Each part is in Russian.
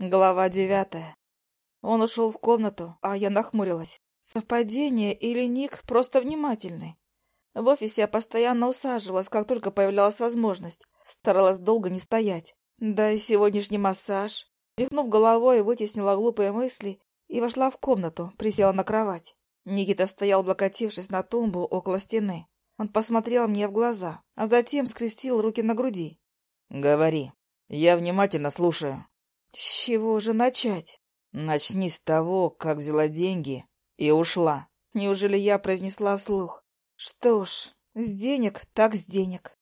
Глава девятая. Он ушел в комнату, а я нахмурилась. Совпадение или Ник просто внимательный? В офисе я постоянно усаживалась, как только появлялась возможность. Старалась долго не стоять. Да и сегодняшний массаж. Тряхнув головой, вытеснила глупые мысли и вошла в комнату, присела на кровать. Никита стоял, облокотившись на тумбу около стены. Он посмотрел мне в глаза, а затем скрестил руки на груди. «Говори. Я внимательно слушаю». С чего же начать? Начни с того, как взяла деньги и ушла. Неужели я произнесла вслух? Что ж, с денег так с денег.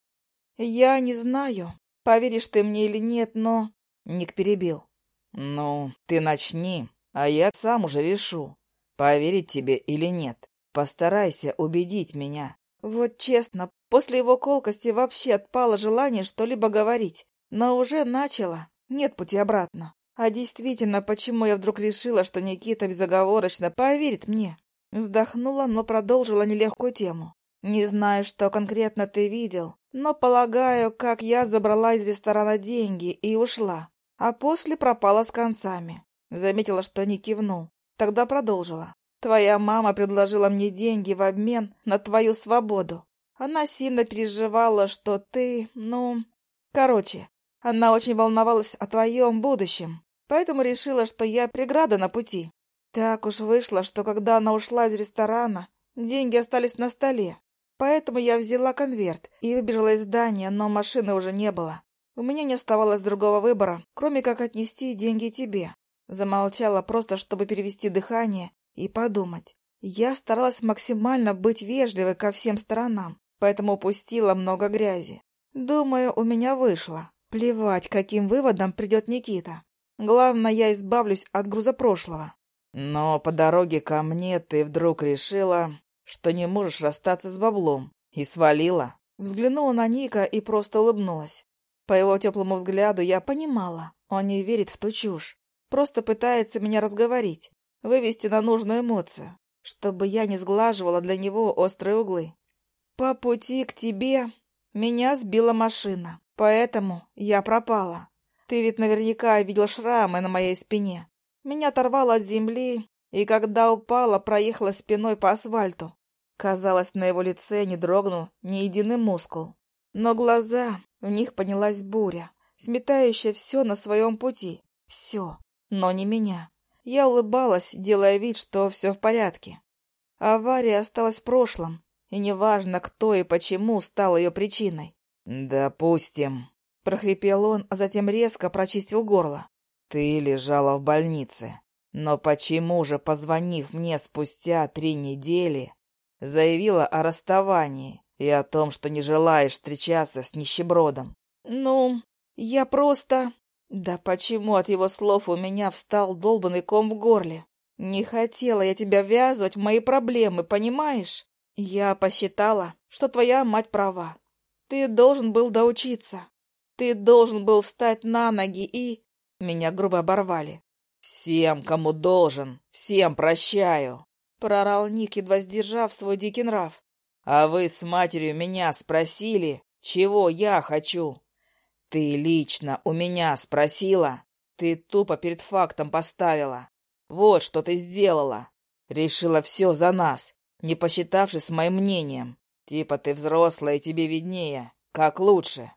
Я не знаю, поверишь ты мне или нет, но... Ник перебил. Ну, ты начни, а я сам уже решу, поверить тебе или нет. Постарайся убедить меня. Вот честно, после его колкости вообще отпало желание что-либо говорить. Но уже начала. Нет пути обратно. А действительно, почему я вдруг решила, что Никита безоговорочно поверит мне? Вздохнула, но продолжила нелегкую тему. Не знаю, что конкретно ты видел, но полагаю, как я забрала из ресторана деньги и ушла, а после пропала с концами. Заметила, что не кивнул. Тогда продолжила. Твоя мама предложила мне деньги в обмен на твою свободу. Она сильно переживала, что ты, ну... Короче, она очень волновалась о твоем будущем, поэтому решила, что я преграда на пути. Так уж вышло, что когда она ушла из ресторана, деньги остались на столе. Поэтому я взяла конверт и выбежала из здания, но машины уже не было. У меня не оставалось другого выбора, кроме как отнести деньги тебе. Замолчала просто, чтобы перевести дыхание и подумать. Я старалась максимально быть вежливой ко всем сторонам, поэтому упустила много грязи. Думаю, у меня вышло. Плевать, каким выводом придет Никита. Главное, я избавлюсь от груза прошлого. Но по дороге ко мне ты вдруг решила, что не можешь расстаться с баблом, и свалила. Взглянула на Ника и просто улыбнулась. По его теплому взгляду я понимала, он не верит в ту чушь. Просто пытается меня разговорить, вывести на нужную эмоцию, чтобы я не сглаживала для него острые углы. По пути к тебе меня сбила машина. Поэтому я пропала. Ты ведь наверняка видел шрамы на моей спине. Меня оторвало от земли, и когда упала, проехала спиной по асфальту. Казалось, на его лице не дрогнул ни единый мускул. Но глаза, в них поднялась буря, сметающая все на своем пути. Все, но не меня. Я улыбалась, делая вид, что все в порядке. Авария осталась в прошлом, и неважно, кто и почему стал ее причиной. «Допустим», — прохрипел он, а затем резко прочистил горло. «Ты лежала в больнице, но почему же, позвонив мне спустя три недели, заявила о расставании и о том, что не желаешь встречаться с нищебродом?» «Ну, я просто...» «Да почему от его слов у меня встал долбанный ком в горле? Не хотела я тебя ввязывать в мои проблемы, понимаешь? Я посчитала, что твоя мать права, ты должен был доучиться. Ты должен был встать на ноги и... Меня грубо оборвали. «Всем, кому должен, всем прощаю!» Прорал Ник, едва сдержав свой дикий нрав. «А вы с матерью меня спросили, чего я хочу?» «Ты лично у меня спросила?» «Ты тупо перед фактом поставила. Вот что ты сделала. Решила все за нас, не посчитавшись моим мнением. Типа ты взрослая, тебе виднее. Как лучше?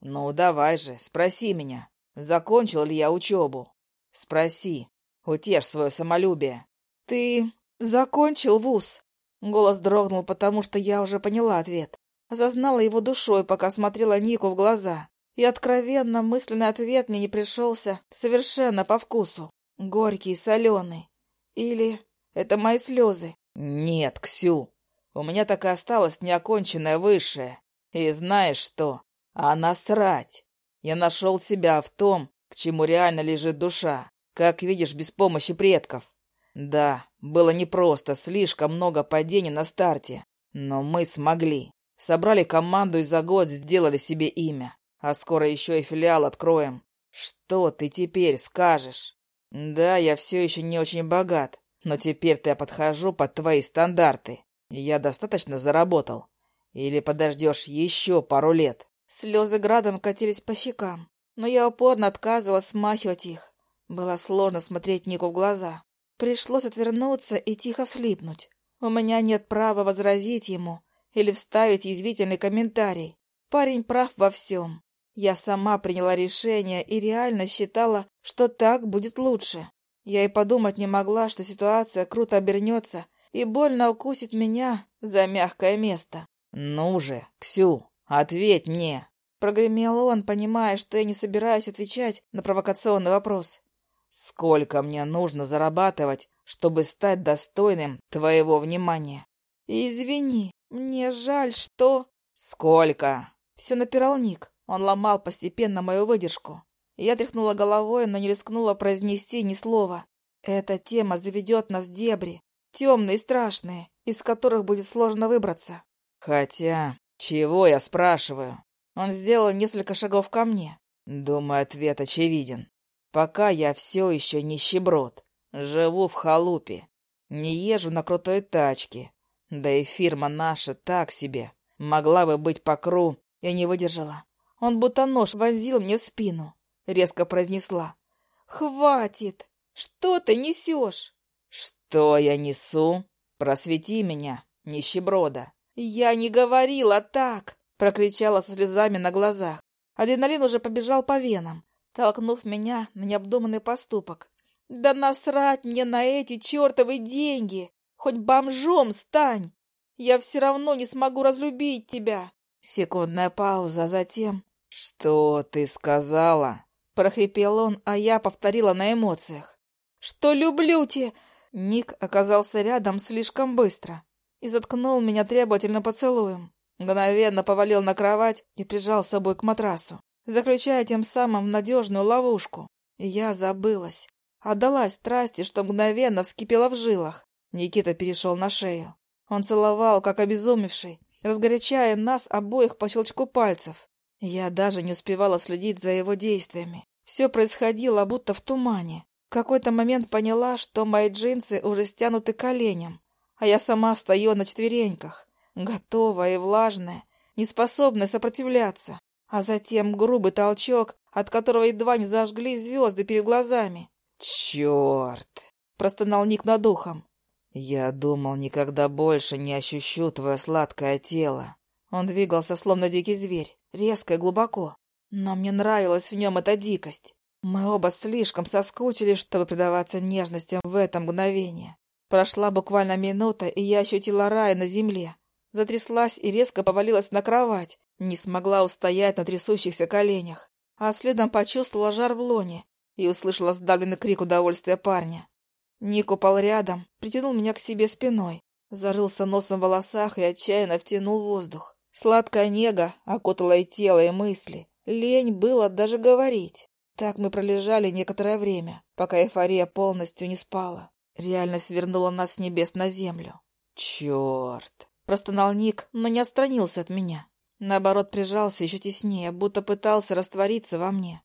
Ну, давай же, спроси меня, закончил ли я учебу. Спроси, утешь свое самолюбие. Ты закончил вуз? Голос дрогнул, потому что я уже поняла ответ. Осознала его душой, пока смотрела Нику в глаза. И откровенно мысленный ответ мне не пришелся совершенно по вкусу. Горький, соленый. Или это мои слезы? Нет, Ксю, у меня так и осталось неоконченное высшее. И знаешь что? А насрать. Я нашел себя в том, к чему реально лежит душа. Как видишь, без помощи предков. Да, было непросто, слишком много падений на старте. Но мы смогли. Собрали команду и за год сделали себе имя. А скоро еще и филиал откроем. Что ты теперь скажешь? Да, я все еще не очень богат, но теперь-то я подхожу под твои стандарты. Я достаточно заработал. Или подождешь еще пару лет?» Слезы градом катились по щекам, но я упорно отказывалась смахивать их. Было сложно смотреть Нику в глаза. Пришлось отвернуться и тихо вслипнуть. У меня нет права возразить ему или вставить язвительный комментарий. Парень прав во всем. Я сама приняла решение и реально считала, что так будет лучше. Я и подумать не могла, что ситуация круто обернется и больно укусит меня за мягкое место. «Ну же, Ксю, ответь мне!» Прогремел он, понимая, что я не собираюсь отвечать на провокационный вопрос. «Сколько мне нужно зарабатывать, чтобы стать достойным твоего внимания?» «Извини, мне жаль, что...» «Сколько?» Все напирал Ник. Он ломал постепенно мою выдержку. Я тряхнула головой, но не рискнула произнести ни слова. Эта тема заведет нас в дебри, темные страшные, из которых будет сложно выбраться. Хотя, чего я спрашиваю? Он сделал несколько шагов ко мне. Думаю, ответ очевиден. Пока я все еще нищеброд, живу в халупе, не езжу на крутой тачке, да и фирма наша так себе. Могла бы быть по кру, я не выдержала. Он будто нож вонзил мне в спину. Резко произнесла. «Хватит! Что ты несешь?» «Что я несу? Просвети меня, нищеброда!» «Я не говорила так!» Прокричала со слезами на глазах. Адреналин уже побежал по венам, толкнув меня на необдуманный поступок. «Да насрать мне на эти чертовы деньги! Хоть бомжом стань! Я все равно не смогу разлюбить тебя!» Секундная пауза, затем «Что ты сказала?» — прохрипел он, а я повторила на эмоциях. «Что люблю тебя!» Ник оказался рядом слишком быстро и заткнул меня требовательно поцелуем. Мгновенно повалил на кровать и прижал собой к матрасу, заключая тем самым надежную ловушку. Я забылась, отдалась страсти, что мгновенно вскипела в жилах. Никита перешел на шею. Он целовал, как обезумевший, разгорячая нас обоих по щелчку пальцев. Я даже не успевала следить за его действиями. Все происходило будто в тумане. В какой-то момент поняла, что мои джинсы уже стянуты коленям, а я сама стою на четвереньках, готовая и влажная, неспособная сопротивляться. А затем грубый толчок, от которого едва не зажгли звезды перед глазами. «Черт!» — простонал Ник над ухом. «Я думал, никогда больше не ощущу твое сладкое тело». Он двигался, словно дикий зверь резко и глубоко. Но мне нравилась в нем эта дикость. Мы оба слишком соскучились, чтобы предаваться нежностям в это мгновение. Прошла буквально минута, и я ощутила рай на земле. Затряслась и резко повалилась на кровать. Не смогла устоять на трясущихся коленях. А следом почувствовала жар в лоне и услышала сдавленный крик удовольствия парня. Ник упал рядом, притянул меня к себе спиной, зарылся носом в волосах и отчаянно втянул воздух. Сладкая нега окутала и тело, и мысли. Лень было даже говорить. Так мы пролежали некоторое время, пока эйфория полностью не спала. Реальность вернула нас с небес на землю. «Черт!» — простонал Ник, но не отстранился от меня. Наоборот, прижался еще теснее, будто пытался раствориться во мне.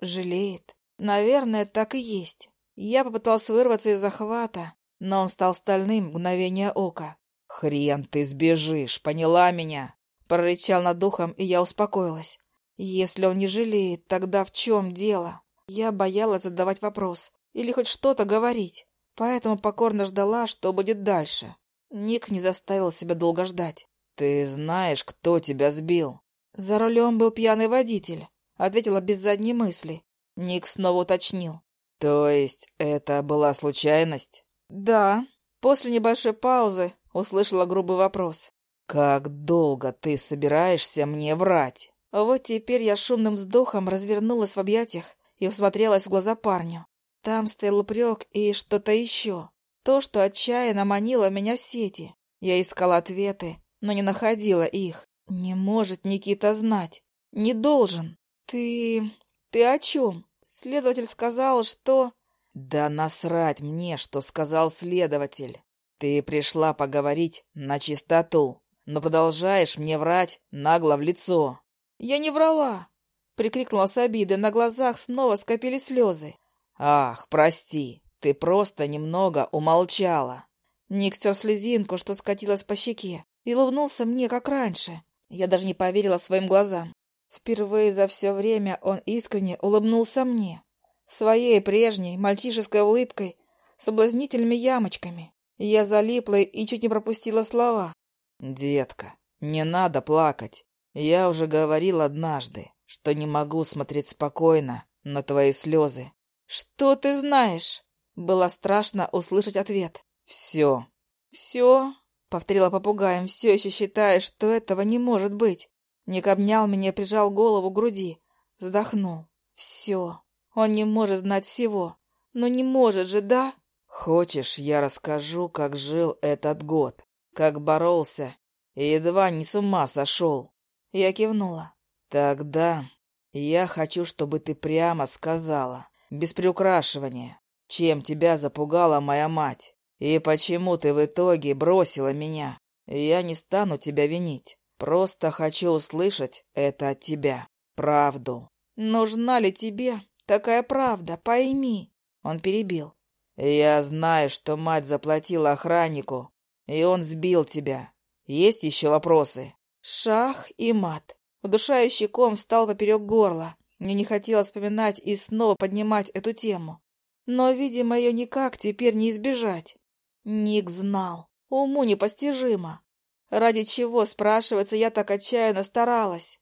Жалеет. Наверное, так и есть. Я попытался вырваться из захвата, но он стал стальным мгновение ока. «Хрен ты сбежишь, поняла меня?» Прорычал над духом, и я успокоилась. Если он не жалеет, тогда в чем дело? Я боялась задавать вопрос или хоть что-то говорить, поэтому покорно ждала, что будет дальше. Ник не заставил себя долго ждать. «Ты знаешь, кто тебя сбил?» «За рулем был пьяный водитель», — ответила без задней мысли. Ник снова уточнил. «То есть это была случайность?» «Да». После небольшой паузы Услышала грубый вопрос. «Как долго ты собираешься мне врать?» Вот теперь я шумным вздохом развернулась в объятиях и всмотрелась в глаза парню. Там стоял упрек и что-то еще. То, что отчаянно манило меня в сети. Я искала ответы, но не находила их. Не может Никита знать. Не должен. Ты... ты о чем? Следователь сказал, что... Да насрать мне, что сказал следователь. Ты пришла поговорить на чистоту, но продолжаешь мне врать нагло в лицо. Я не врала, прикрикнула с обиды, на глазах снова скопились слезы. Ах, прости, ты просто немного умолчала. Ник стер слезинку, что скатилась по щеке, и улыбнулся мне, как раньше. Я даже не поверила своим глазам. Впервые за все время он искренне улыбнулся мне. Своей прежней мальчишеской улыбкой, соблазнительными ямочками. Я залипла и чуть не пропустила слова. «Детка, не надо плакать. Я уже говорил однажды, что не могу смотреть спокойно на твои слезы». «Что ты знаешь?» Было страшно услышать ответ. «Все». «Все?» — повторила попугаем, все еще считая, что этого не может быть. Ник обнял меня, прижал голову к груди. Вздохнул. «Все. Он не может знать всего. Но не может же, да?» «Хочешь, я расскажу, как жил этот год? Как боролся и едва не с ума сошел?» Я кивнула. «Тогда я хочу, чтобы ты прямо сказала, без приукрашивания, чем тебя запугала моя мать, и почему ты в итоге бросила меня. Я не стану тебя винить, просто хочу услышать это от тебя, правду». «Нужна ли тебе такая правда, пойми?» Он перебил. «Я знаю, что мать заплатила охраннику, и он сбил тебя. Есть еще вопросы?» Шах и мат. Удушающий ком встал поперек горла. Мне не хотелось вспоминать и снова поднимать эту тему. Но, видимо, ее никак теперь не избежать. Ник знал. Уму непостижимо. Ради чего, спрашивается, я так отчаянно старалась.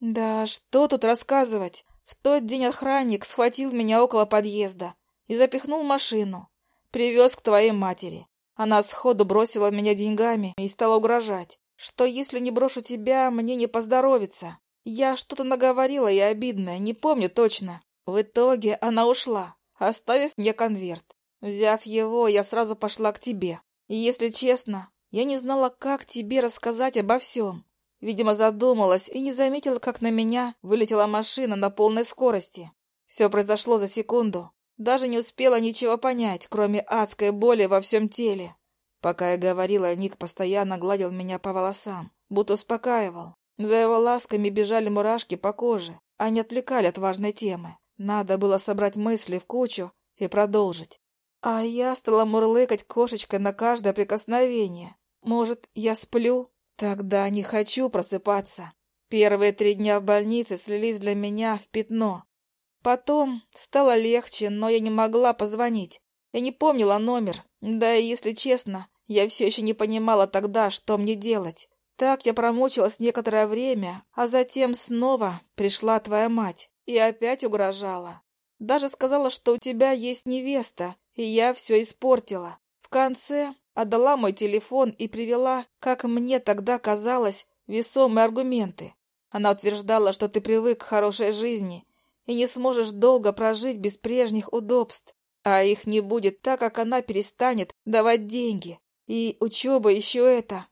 Да что тут рассказывать? В тот день охранник схватил меня около подъезда и запихнул машину. Привез к твоей матери. Она сходу бросила меня деньгами и стала угрожать что если не брошу тебя, мне не поздоровится. Я что-то наговорила и обидное, не помню точно. В итоге она ушла, оставив мне конверт. Взяв его, я сразу пошла к тебе. И, если честно, я не знала, как тебе рассказать обо всем. Видимо, задумалась и не заметила, как на меня вылетела машина на полной скорости. Все произошло за секунду. Даже не успела ничего понять, кроме адской боли во всем теле. Пока я говорила, Ник постоянно гладил меня по волосам, будто успокаивал. За его ласками бежали мурашки по коже. Они отвлекали от важной темы. Надо было собрать мысли в кучу и продолжить. А я стала мурлыкать кошечкой на каждое прикосновение. Может, я сплю? Тогда не хочу просыпаться. Первые три дня в больнице слились для меня в пятно. Потом стало легче, но я не могла позвонить. Я не помнила номер. Да и, если честно, я все еще не понимала тогда, что мне делать. Так я промучилась некоторое время, а затем снова пришла твоя мать и опять угрожала. Даже сказала, что у тебя есть невеста, и я все испортила. В конце отдала мой телефон и привела, как мне тогда казалось, весомые аргументы. Она утверждала, что ты привык к хорошей жизни и не сможешь долго прожить без прежних удобств, а их не будет так, как она перестанет давать деньги. И учеба еще это.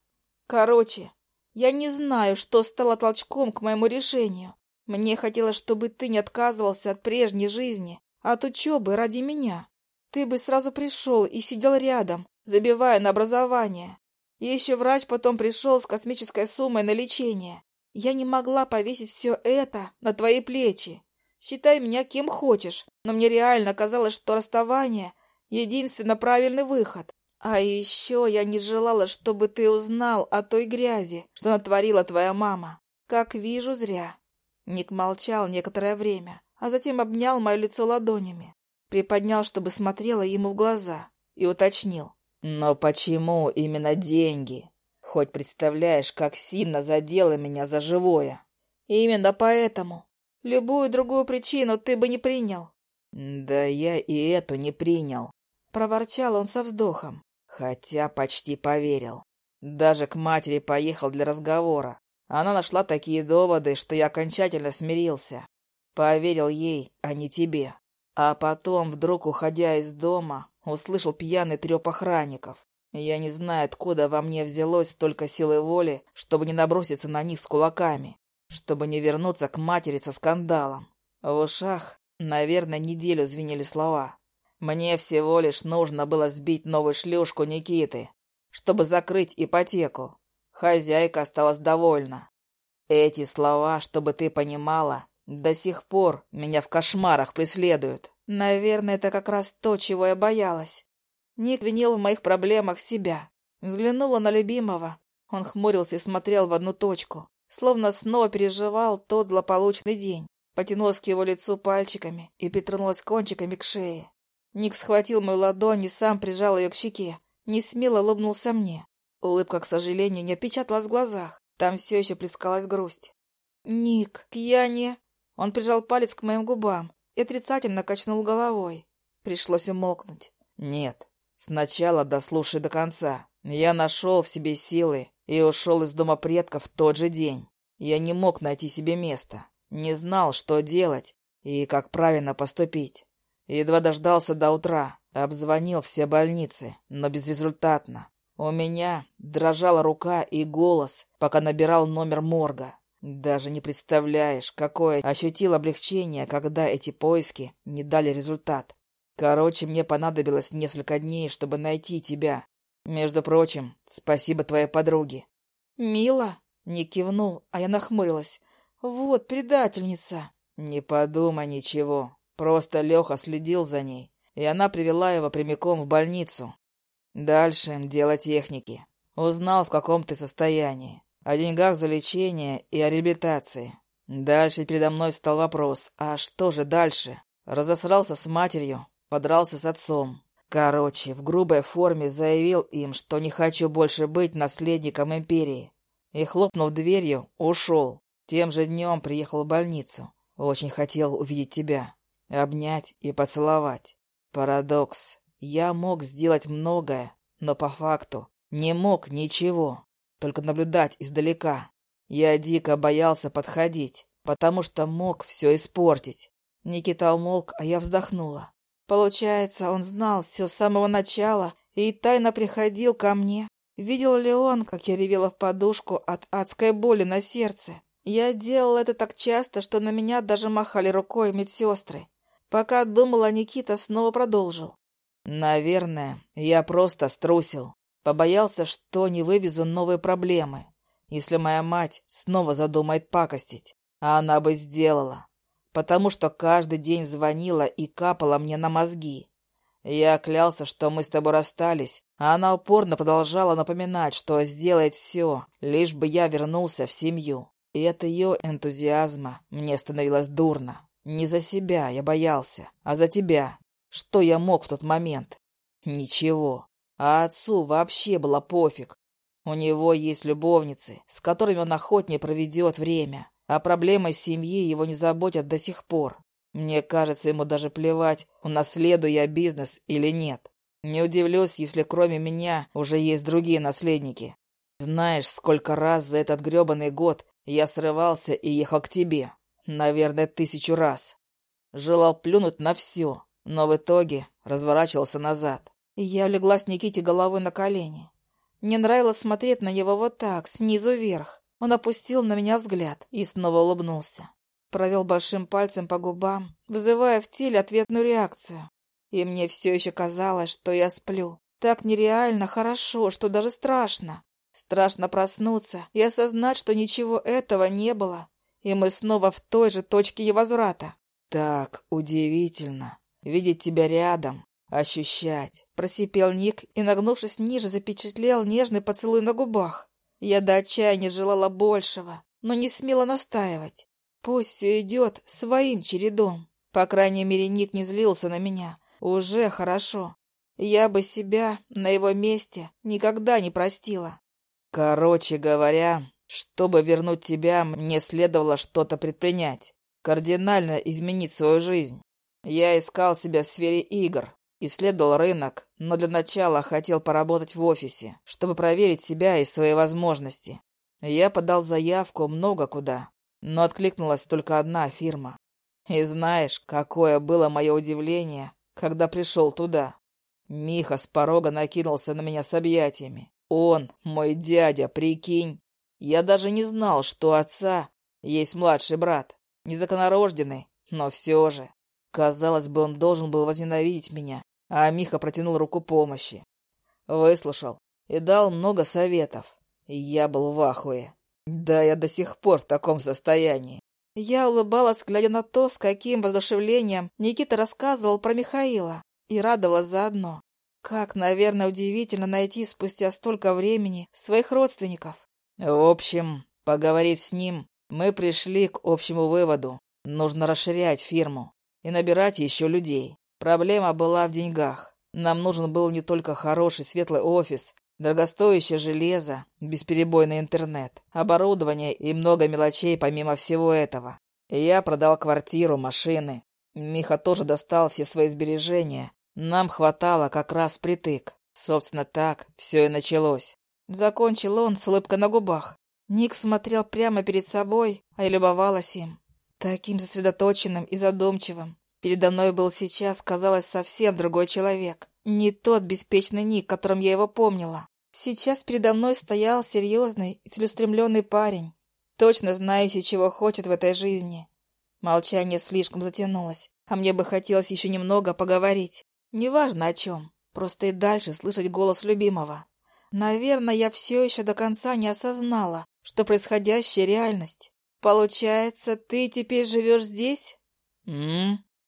Короче, я не знаю, что стало толчком к моему решению. Мне хотелось, чтобы ты не отказывался от прежней жизни, от учебы ради меня. Ты бы сразу пришел и сидел рядом, забивая на образование. И еще врач потом пришел с космической суммой на лечение. Я не могла повесить все это на твои плечи. Считай меня кем хочешь, но мне реально казалось, что расставание — единственно правильный выход. А еще я не желала, чтобы ты узнал о той грязи, что натворила твоя мама. Как вижу, зря. Ник молчал некоторое время, а затем обнял мое лицо ладонями, приподнял, чтобы смотрела ему в глаза, и уточнил. «Но почему именно деньги? Хоть представляешь, как сильно задело меня за живое?» «Именно поэтому. Любую другую причину ты бы не принял». «Да я и эту не принял», — проворчал он со вздохом. Хотя почти поверил. Даже к матери поехал для разговора. Она нашла такие доводы, что я окончательно смирился. Поверил ей, а не тебе. А потом, вдруг уходя из дома, услышал пьяный треп охранников. Я не знаю, откуда во мне взялось столько силы воли, чтобы не наброситься на них с кулаками, чтобы не вернуться к матери со скандалом. В ушах, наверное, неделю звенели слова. Мне всего лишь нужно было сбить новую шлюшку Никиты, чтобы закрыть ипотеку. Хозяйка осталась довольна. Эти слова, чтобы ты понимала, до сих пор меня в кошмарах преследуют. Наверное, это как раз то, чего я боялась. Ник винил в моих проблемах себя. Взглянула на любимого. Он хмурился и смотрел в одну точку, словно снова переживал тот злополучный день. Потянулась к его лицу пальчиками и притронулась кончиками к шее. Ник схватил мою ладонь и сам прижал ее к щеке. Не смело улыбнулся мне. Улыбка, к сожалению, не опечаталась в глазах. Там все еще плескалась грусть. «Ник, я не...» Он прижал палец к моим губам и отрицательно качнул головой. Пришлось умолкнуть. «Нет, сначала дослушай до конца. Я нашел в себе силы и ушел из дома предков в тот же день. Я не мог найти себе места, не знал, что делать и как правильно поступить. Едва дождался до утра, обзвонил все больницы, но безрезультатно. У меня дрожала рука и голос, пока набирал номер морга. Даже не представляешь, какое ощутил облегчение, когда эти поиски не дали результат. Короче, мне понадобилось несколько дней, чтобы найти тебя. Между прочим, спасибо твоей подруге. Мила? Не кивнул, а я нахмурилась. Вот предательница. Не подумай ничего. Просто Леха следил за ней, и она привела его прямиком в больницу. Дальше дело техники. Узнал, в каком ты состоянии о деньгах за лечение и о реабилитации. Дальше передо мной встал вопрос, а что же дальше? Разосрался с матерью, подрался с отцом. Короче, в грубой форме заявил им, что не хочу больше быть наследником империи. И, хлопнув дверью, ушел. Тем же днем приехал в больницу. Очень хотел увидеть тебя, обнять и поцеловать. Парадокс. Я мог сделать многое, но по факту не мог ничего только наблюдать издалека. Я дико боялся подходить, потому что мог все испортить. Никита умолк, а я вздохнула. Получается, он знал все с самого начала и тайно приходил ко мне. Видел ли он, как я ревела в подушку от адской боли на сердце? Я делала это так часто, что на меня даже махали рукой медсестры. Пока думала, Никита снова продолжил. «Наверное, я просто струсил. Побоялся, что не вывезу новые проблемы, если моя мать снова задумает пакостить. А она бы сделала, потому что каждый день звонила и капала мне на мозги. Я клялся, что мы с тобой расстались, а она упорно продолжала напоминать, что сделает все, лишь бы я вернулся в семью. И от ее энтузиазма мне становилось дурно. Не за себя я боялся, а за тебя. Что я мог в тот момент? Ничего. А отцу вообще было пофиг. У него есть любовницы, с которыми он охотнее проведет время, а проблемы семьи его не заботят до сих пор. Мне кажется, ему даже плевать, унаследую я бизнес или нет. Не удивлюсь, если кроме меня уже есть другие наследники. Знаешь, сколько раз за этот грёбаный год я срывался и ехал к тебе? Наверное, тысячу раз. Желал плюнуть на все, но в итоге разворачивался назад я легла с Никите головой на колени. Мне нравилось смотреть на него вот так, снизу вверх. Он опустил на меня взгляд и снова улыбнулся. Провел большим пальцем по губам, вызывая в теле ответную реакцию. И мне все еще казалось, что я сплю. Так нереально хорошо, что даже страшно. Страшно проснуться и осознать, что ничего этого не было. И мы снова в той же точке невозврата. Так удивительно видеть тебя рядом, ощущать. Просипел Ник и, нагнувшись ниже, запечатлел нежный поцелуй на губах. Я до отчаяния желала большего, но не смела настаивать. Пусть все идет своим чередом. По крайней мере, Ник не злился на меня. Уже хорошо. Я бы себя на его месте никогда не простила. Короче говоря, чтобы вернуть тебя, мне следовало что-то предпринять. Кардинально изменить свою жизнь. Я искал себя в сфере игр, Исследовал рынок, но для начала хотел поработать в офисе, чтобы проверить себя и свои возможности. Я подал заявку много куда, но откликнулась только одна фирма. И знаешь, какое было мое удивление, когда пришел туда. Миха с порога накинулся на меня с объятиями. Он, мой дядя, прикинь. Я даже не знал, что отца есть младший брат. Незаконорожденный, но все же. Казалось бы, он должен был возненавидеть меня, а Миха протянул руку помощи. Выслушал и дал много советов. я был в ахуе. Да, я до сих пор в таком состоянии. Я улыбалась, глядя на то, с каким воодушевлением Никита рассказывал про Михаила, и радовалась заодно. Как, наверное, удивительно найти спустя столько времени своих родственников. В общем, поговорив с ним, мы пришли к общему выводу. Нужно расширять фирму и набирать еще людей. Проблема была в деньгах. Нам нужен был не только хороший светлый офис, дорогостоящее железо, бесперебойный интернет, оборудование и много мелочей помимо всего этого. Я продал квартиру, машины. Миха тоже достал все свои сбережения. Нам хватало как раз притык. Собственно, так все и началось. Закончил он с улыбкой на губах. Ник смотрел прямо перед собой, а я любовалась им. Таким сосредоточенным и задумчивым. Передо мной был сейчас, казалось, совсем другой человек. Не тот беспечный Ник, которым я его помнила. Сейчас передо мной стоял серьезный и целеустремленный парень, точно знающий, чего хочет в этой жизни. Молчание слишком затянулось, а мне бы хотелось еще немного поговорить. Неважно о чем, просто и дальше слышать голос любимого. Наверное, я все еще до конца не осознала, что происходящее реальность. Получается, ты теперь живешь здесь?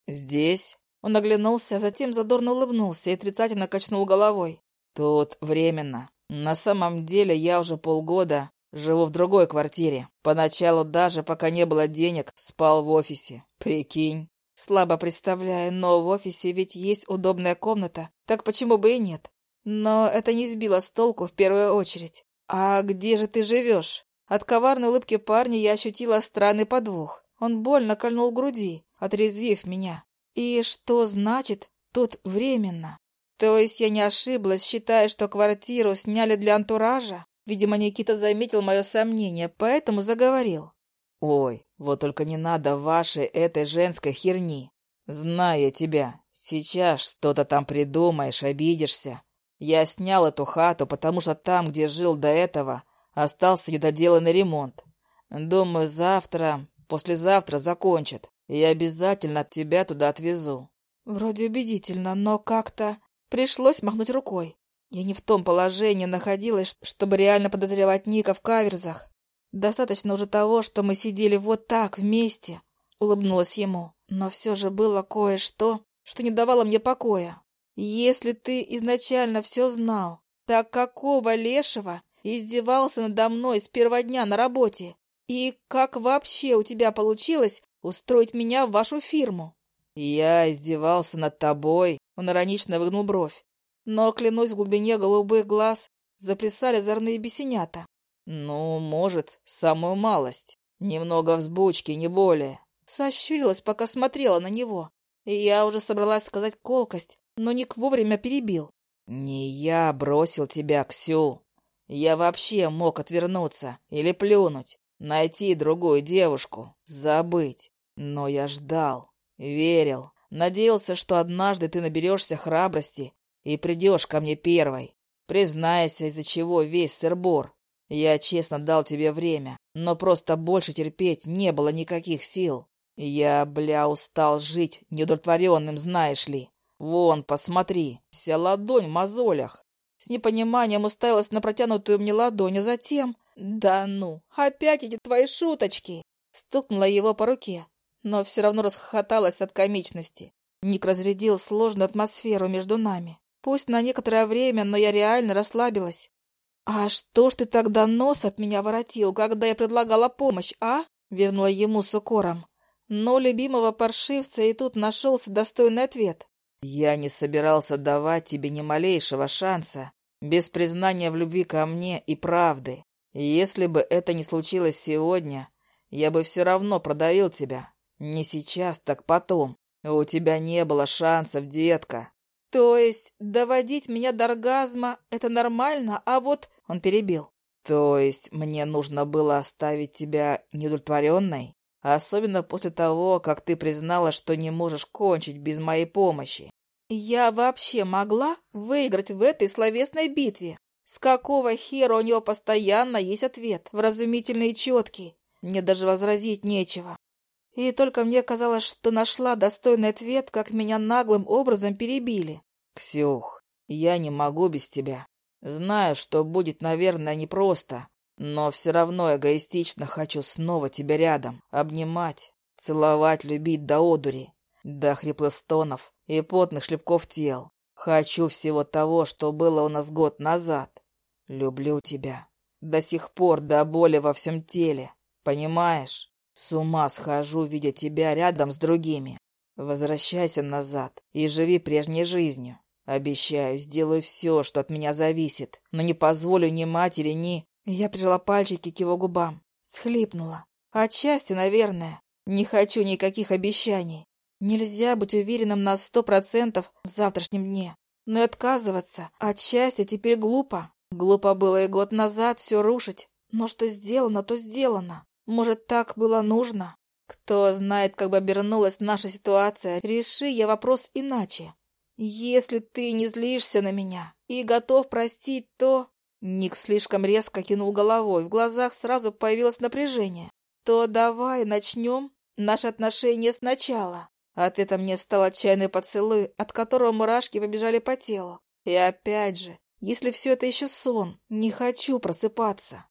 Здесь. Он оглянулся, а затем задорно улыбнулся и отрицательно качнул головой. Тут временно. На самом деле я уже полгода живу в другой квартире. Поначалу даже, пока не было денег, спал в офисе. Прикинь. Слабо представляю, но в офисе ведь есть удобная комната, так почему бы и нет? Но это не сбило с толку в первую очередь. «А где же ты живешь?» От коварной улыбки парня я ощутила странный подвох. Он больно кольнул груди, отрезвив меня. «И что значит тут временно?» То есть я не ошиблась, считая, что квартиру сняли для антуража? Видимо, Никита заметил мое сомнение, поэтому заговорил. «Ой, вот только не надо вашей этой женской херни. Зная тебя, сейчас что-то там придумаешь, обидишься. Я снял эту хату, потому что там, где жил до этого, остался недоделанный ремонт. Думаю, завтра, послезавтра закончат, и я обязательно тебя туда отвезу». Вроде убедительно, но как-то... Пришлось махнуть рукой. Я не в том положении находилась, чтобы реально подозревать Ника в каверзах. Достаточно уже того, что мы сидели вот так вместе, улыбнулась ему. Но все же было кое-что, что не давало мне покоя. Если ты изначально все знал, так какого лешего издевался надо мной с первого дня на работе? И как вообще у тебя получилось устроить меня в вашу фирму? Я издевался над тобой он иронично выгнул бровь. Но, клянусь, в глубине голубых глаз заплясали озорные бесенята. Ну, может, самую малость. Немного взбучки, не более. Сощурилась, пока смотрела на него. И я уже собралась сказать колкость, но Ник вовремя перебил. «Не я бросил тебя, Ксю. Я вообще мог отвернуться или плюнуть, найти другую девушку, забыть. Но я ждал, верил, Надеялся, что однажды ты наберешься храбрости и придешь ко мне первой. Признайся, из-за чего весь сырбор. Я честно дал тебе время, но просто больше терпеть не было никаких сил. Я, бля, устал жить неудовлетворенным, знаешь ли. Вон, посмотри, вся ладонь в мозолях. С непониманием уставилась на протянутую мне ладонь, а затем... «Да ну, опять эти твои шуточки!» Стукнула его по руке но все равно расхохоталась от комичности. Ник разрядил сложную атмосферу между нами. Пусть на некоторое время, но я реально расслабилась. «А что ж ты тогда нос от меня воротил, когда я предлагала помощь, а?» Вернула ему с укором. Но любимого паршивца и тут нашелся достойный ответ. «Я не собирался давать тебе ни малейшего шанса, без признания в любви ко мне и правды. Если бы это не случилось сегодня, я бы все равно продавил тебя, «Не сейчас, так потом. У тебя не было шансов, детка». «То есть доводить меня до оргазма — это нормально, а вот...» Он перебил. «То есть мне нужно было оставить тебя неудовлетворенной? Особенно после того, как ты признала, что не можешь кончить без моей помощи». «Я вообще могла выиграть в этой словесной битве? С какого хера у него постоянно есть ответ, вразумительный и четкий? Мне даже возразить нечего. И только мне казалось, что нашла достойный ответ, как меня наглым образом перебили. «Ксюх, я не могу без тебя. Знаю, что будет, наверное, непросто, но все равно эгоистично хочу снова тебя рядом, обнимать, целовать, любить до одури, до хриплостонов и потных шлепков тел. Хочу всего того, что было у нас год назад. Люблю тебя. До сих пор до боли во всем теле. Понимаешь?» С ума схожу, видя тебя рядом с другими. Возвращайся назад и живи прежней жизнью. Обещаю, сделаю все, что от меня зависит, но не позволю ни матери, ни... Я прижала пальчики к его губам, схлипнула. Отчасти, наверное. Не хочу никаких обещаний. Нельзя быть уверенным на сто процентов в завтрашнем дне. Но и отказываться от счастья теперь глупо. Глупо было и год назад все рушить. Но что сделано, то сделано. Может, так было нужно? Кто знает, как бы обернулась наша ситуация, реши я вопрос иначе. Если ты не злишься на меня и готов простить, то... Ник слишком резко кинул головой, в глазах сразу появилось напряжение. То давай начнем наши отношения сначала. Ответом мне стал отчаянный поцелуй, от которого мурашки побежали по телу. И опять же, если все это еще сон, не хочу просыпаться.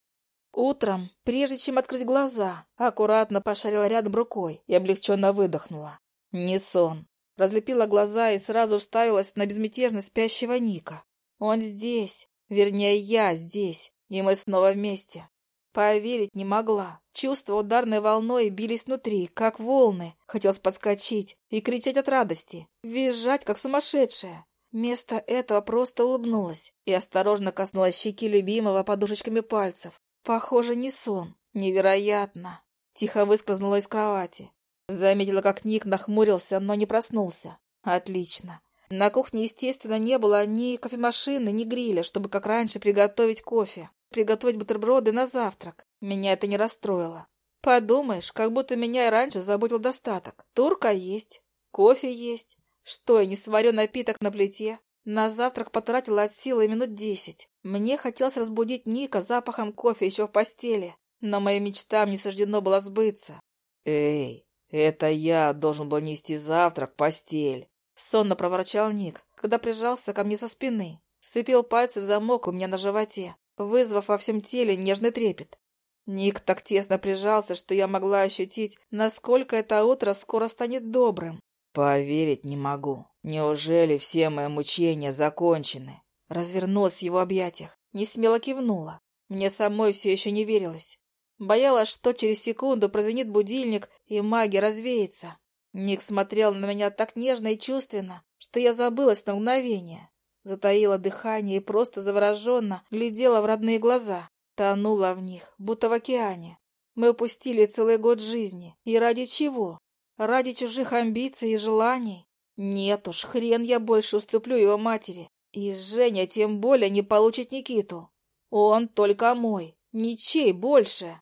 Утром, прежде чем открыть глаза, аккуратно пошарила рядом рукой и облегченно выдохнула. Не сон. Разлепила глаза и сразу уставилась на безмятежно спящего Ника. Он здесь, вернее, я здесь, и мы снова вместе. Поверить не могла. Чувства ударной волной бились внутри, как волны. Хотелось подскочить и кричать от радости, визжать, как сумасшедшая. Вместо этого просто улыбнулась и осторожно коснулась щеки любимого подушечками пальцев. Похоже, не сон. Невероятно. Тихо выскользнула из кровати. Заметила, как Ник нахмурился, но не проснулся. Отлично. На кухне, естественно, не было ни кофемашины, ни гриля, чтобы как раньше приготовить кофе, приготовить бутерброды на завтрак. Меня это не расстроило. Подумаешь, как будто меня и раньше заботил достаток. Турка есть, кофе есть. Что, я не сварю напиток на плите? На завтрак потратила от силы минут десять. Мне хотелось разбудить Ника запахом кофе еще в постели, но моим мечтам не суждено было сбыться. «Эй, это я должен был нести завтрак в постель!» Сонно проворчал Ник, когда прижался ко мне со спины. Сцепил пальцы в замок у меня на животе, вызвав во всем теле нежный трепет. Ник так тесно прижался, что я могла ощутить, насколько это утро скоро станет добрым. «Поверить не могу. Неужели все мои мучения закончены?» Развернулась в его объятиях, не смело кивнула. Мне самой все еще не верилось. Боялась, что через секунду прозвенит будильник, и магия развеется. Ник смотрел на меня так нежно и чувственно, что я забылась на мгновение. Затаила дыхание и просто завороженно глядела в родные глаза. Тонула в них, будто в океане. Мы упустили целый год жизни. И ради чего? Ради чужих амбиций и желаний? Нет уж, хрен я больше уступлю его матери. И Женя тем более не получит Никиту. Он только мой, ничей больше.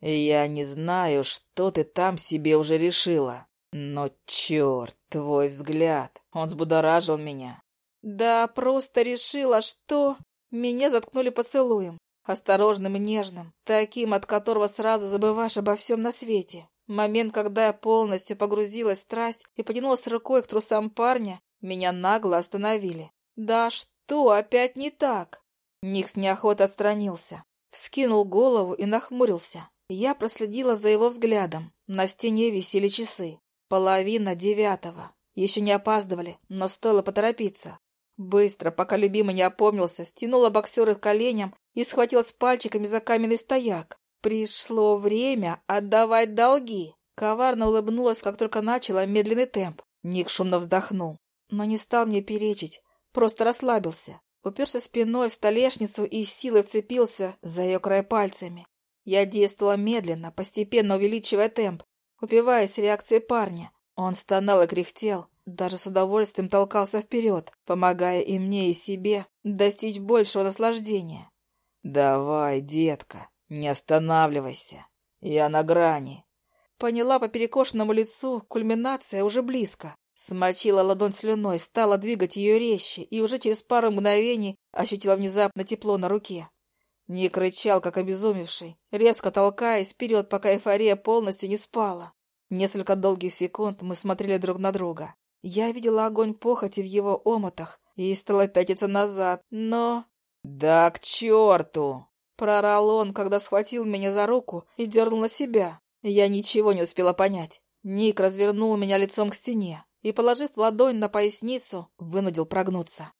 Я не знаю, что ты там себе уже решила. Но черт, твой взгляд, он взбудоражил меня. Да, просто решила, что... Меня заткнули поцелуем, осторожным и нежным, таким, от которого сразу забываешь обо всем на свете. Момент, когда я полностью погрузилась в страсть и потянулась рукой к трусам парня, меня нагло остановили. Да что опять не так? Ник с неохотой отстранился, вскинул голову и нахмурился. Я проследила за его взглядом. На стене висели часы. Половина девятого. Еще не опаздывали, но стоило поторопиться. Быстро, пока любимый не опомнился, стянула боксера коленям и схватилась пальчиками за каменный стояк. Пришло время отдавать долги. Коварно улыбнулась, как только начала медленный темп. Ник шумно вздохнул, но не стал мне перечить, просто расслабился. Уперся спиной в столешницу и силой вцепился за ее край пальцами. Я действовала медленно, постепенно увеличивая темп, упиваясь реакцией парня. Он стонал и кряхтел, даже с удовольствием толкался вперед, помогая и мне, и себе достичь большего наслаждения. «Давай, детка!» «Не останавливайся. Я на грани». Поняла по перекошенному лицу, кульминация уже близко. Смочила ладонь слюной, стала двигать ее резче, и уже через пару мгновений ощутила внезапно тепло на руке. Ник рычал, как обезумевший, резко толкаясь вперед, пока эйфория полностью не спала. Несколько долгих секунд мы смотрели друг на друга. Я видела огонь похоти в его омотах и стала пятиться назад, но... «Да к черту!» Прорал он, когда схватил меня за руку и дернул на себя. Я ничего не успела понять. Ник развернул меня лицом к стене и, положив ладонь на поясницу, вынудил прогнуться.